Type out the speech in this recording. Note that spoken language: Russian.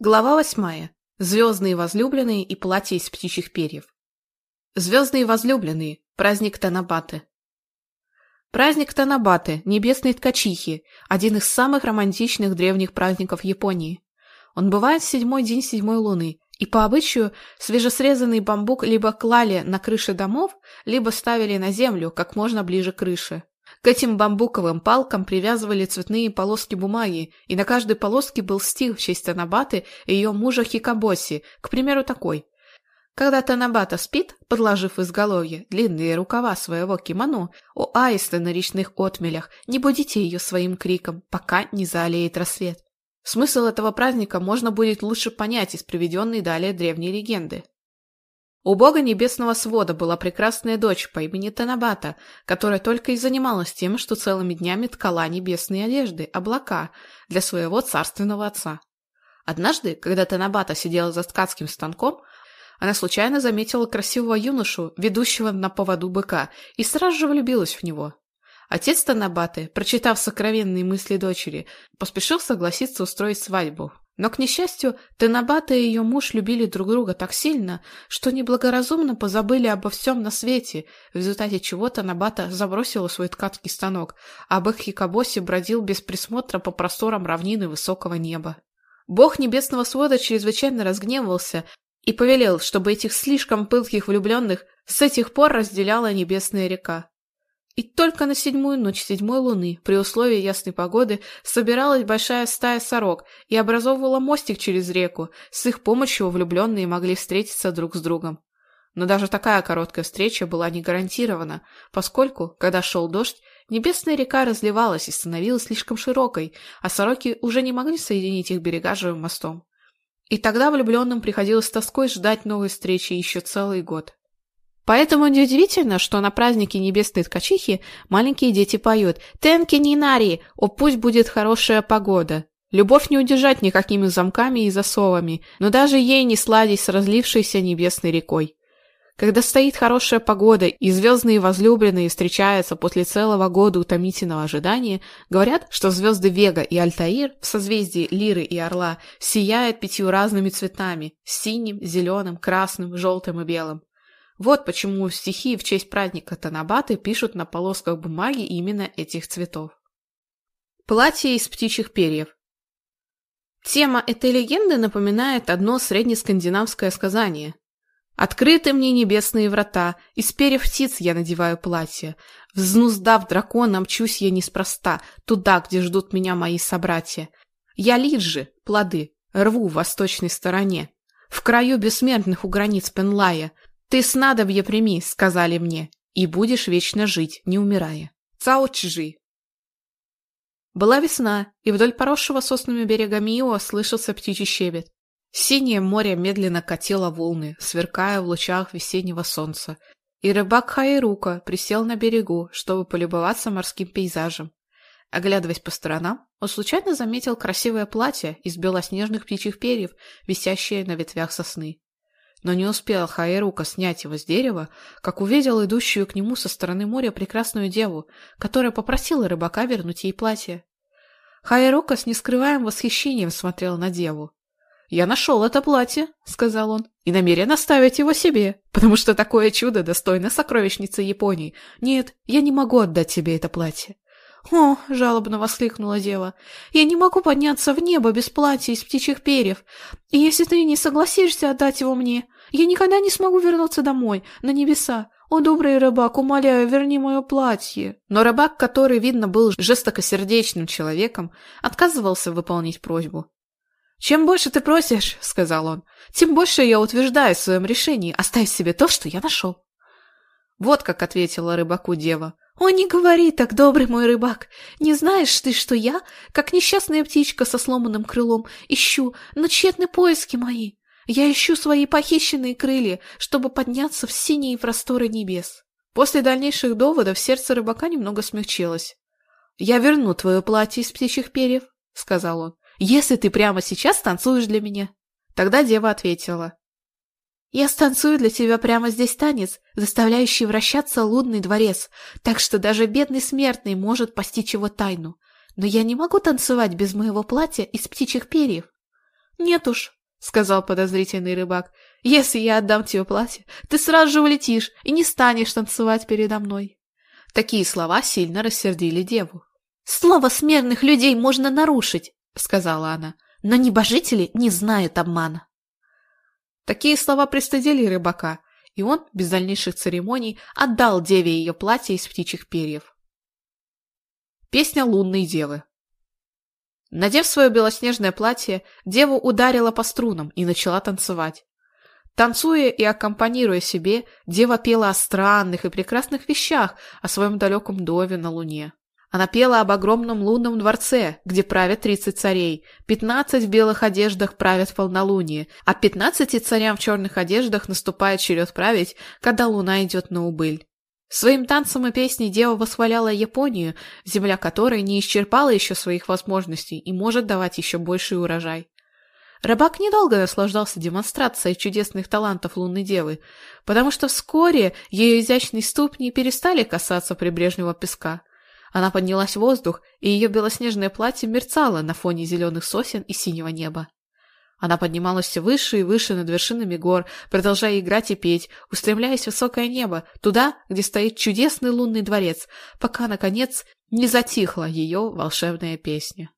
Глава восьмая. Звездные возлюбленные и платья из птичьих перьев. Звездные возлюбленные. Праздник Танабаты. Праздник Танабаты, небесной ткачихи, один из самых романтичных древних праздников Японии. Он бывает в седьмой день седьмой луны, и по обычаю свежесрезанный бамбук либо клали на крыши домов, либо ставили на землю как можно ближе к крыше. К этим бамбуковым палкам привязывали цветные полоски бумаги, и на каждой полоске был стих в честь Танабаты и ее мужа Хикабоси, к примеру, такой. Когда Танабата спит, подложив изголовье длинные рукава своего кимоно, у аиста на речных отмелях не будите ее своим криком, пока не заолеет рассвет. Смысл этого праздника можно будет лучше понять из приведенной далее древней легенды. У У Бога небесного свода была прекрасная дочь по имени Танабата, которая только и занималась тем, что целыми днями ткала небесные одежды, облака, для своего царственного отца. Однажды, когда Танабата сидела за ткацким станком, она случайно заметила красивого юношу, ведущего на поводу быка, и сразу же влюбилась в него. Отец Танабаты, прочитав сокровенные мысли дочери, поспешил согласиться устроить свадьбу, Но, к несчастью, Танабата и ее муж любили друг друга так сильно, что неблагоразумно позабыли обо всем на свете, в результате чего Танабата забросила свой ткацкий станок, а бык Хикабоси бродил без присмотра по просторам равнины высокого неба. Бог небесного свода чрезвычайно разгневался и повелел, чтобы этих слишком пылких влюбленных с этих пор разделяла небесная река. И только на седьмую ночь седьмой луны, при условии ясной погоды, собиралась большая стая сорок и образовывала мостик через реку. С их помощью влюбленные могли встретиться друг с другом. Но даже такая короткая встреча была не гарантирована, поскольку, когда шел дождь, небесная река разливалась и становилась слишком широкой, а сороки уже не могли соединить их берега живым мостом. И тогда влюбленным приходилось Поэтому неудивительно, что на празднике Небесной Ткачихи маленькие дети поют «Тенки Нинари! О, пусть будет хорошая погода!» Любовь не удержать никакими замками и засовами, но даже ей не сладить с разлившейся небесной рекой. Когда стоит хорошая погода и звездные возлюбленные встречаются после целого года утомительного ожидания, говорят, что звезды Вега и Альтаир в созвездии Лиры и Орла сияют пятью разными цветами – синим, зеленым, красным, желтым и белым. Вот почему стихи в честь праздника Танабаты пишут на полосках бумаги именно этих цветов. Платье из птичьих перьев Тема этой легенды напоминает одно среднескандинавское сказание. «Открыты мне небесные врата, из перьев птиц я надеваю платье. Взнуздав дракона, мчусь я неспроста, туда, где ждут меня мои собратья. Я лиджи, плоды, рву в восточной стороне. В краю бессмертных у границ Пенлая, «Ты снадобье прими», — сказали мне, — «и будешь вечно жить, не умирая». «Цао чжи». Была весна, и вдоль поросшего соснами берега Мио слышался птичий щебет. Синее море медленно катило волны, сверкая в лучах весеннего солнца, и рыбак Хайрука присел на берегу, чтобы полюбоваться морским пейзажем. Оглядываясь по сторонам, он случайно заметил красивое платье из белоснежных птичьих перьев, висящее на ветвях сосны. Но не успел Хаэрука снять его с дерева, как увидел идущую к нему со стороны моря прекрасную деву, которая попросила рыбака вернуть ей платье. Хаэрука с нескрываемым восхищением смотрел на деву. «Я нашел это платье», — сказал он, — «и намерен оставить его себе, потому что такое чудо достойно сокровищницы Японии. Нет, я не могу отдать тебе это платье». «О!» — жалобно воскликнула дева. «Я не могу подняться в небо без платья из птичьих перьев. И если ты не согласишься отдать его мне, я никогда не смогу вернуться домой, на небеса. О, добрый рыбак, умоляю, верни мое платье!» Но рыбак, который, видно, был жестокосердечным человеком, отказывался выполнить просьбу. «Чем больше ты просишь, — сказал он, — тем больше я утверждаю в своем решении оставить себе то, что я нашел». Вот не говори так, добрый мой рыбак! Не знаешь ты, что я, как несчастная птичка со сломанным крылом, ищу, но тщетны поиски мои! Я ищу свои похищенные крылья, чтобы подняться в синие просторы небес!» После дальнейших доводов сердце рыбака немного смягчилось. «Я верну твое платье из птичьих перьев», — сказал он, — «если ты прямо сейчас танцуешь для меня». Тогда дева ответила, Я станцую для тебя прямо здесь танец, заставляющий вращаться лунный дворец, так что даже бедный смертный может постичь его тайну. Но я не могу танцевать без моего платья из птичьих перьев. Нет уж, — сказал подозрительный рыбак. «Если я отдам тебе платье, ты сразу же улетишь и не станешь танцевать передо мной». Такие слова сильно рассердили деву. «Слово смертных людей можно нарушить», — сказала она, «но небожители не знают обмана». Такие слова пристыдили рыбака, и он, без дальнейших церемоний, отдал деве ее платье из птичьих перьев. Песня лунной девы Надев свое белоснежное платье, деву ударила по струнам и начала танцевать. Танцуя и аккомпанируя себе, дева пела о странных и прекрасных вещах, о своем далеком дове на луне. Она пела об огромном лунном дворце, где правят тридцать царей, Пятнадцать в белых одеждах правят полнолуние, а 15 царям в черных одеждах наступает черед править, когда луна идет на убыль. Своим танцем и песней дева восхваляла Японию, земля которой не исчерпала еще своих возможностей и может давать еще больший урожай. Рыбак недолго наслаждался демонстрацией чудесных талантов лунной девы, потому что вскоре ее изящные ступни перестали касаться прибрежного песка. Она поднялась в воздух, и ее белоснежное платье мерцало на фоне зеленых сосен и синего неба. Она поднималась все выше и выше над вершинами гор, продолжая играть и петь, устремляясь в высокое небо, туда, где стоит чудесный лунный дворец, пока, наконец, не затихла ее волшебная песня.